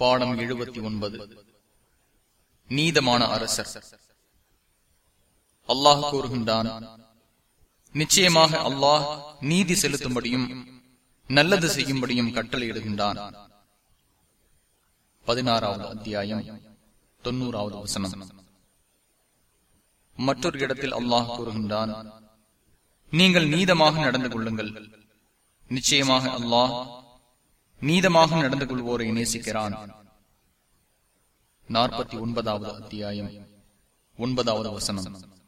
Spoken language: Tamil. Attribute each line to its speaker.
Speaker 1: பாடம் எழுபத்தி ஒன்பது. நீதமான அரசர். அல்லாஹ் கூறுகின்றான் நிச்சயமாக அல்லாஹ் நீதி செலுத்தும்படியும் நல்லது செய்யும்படியும் கட்டளையிடுகின்றான். பதினாறாவது அத்தியாயம் தொன்னூறாவது வசனம். மற்றொரு இடத்தில் அல்லாஹ் கூறுகின்றான் நீங்கள் நீதமாக நடந்து கொள்ளுங்கள். நிச்சயமாக அல்லாஹ் நீதமாக நடந்து கொள்வோரை நேசிக்கிறான். நாற்பத்தி ஒன்பதாவது அத்தியாயம். ஒன்பதாவது வசனம்.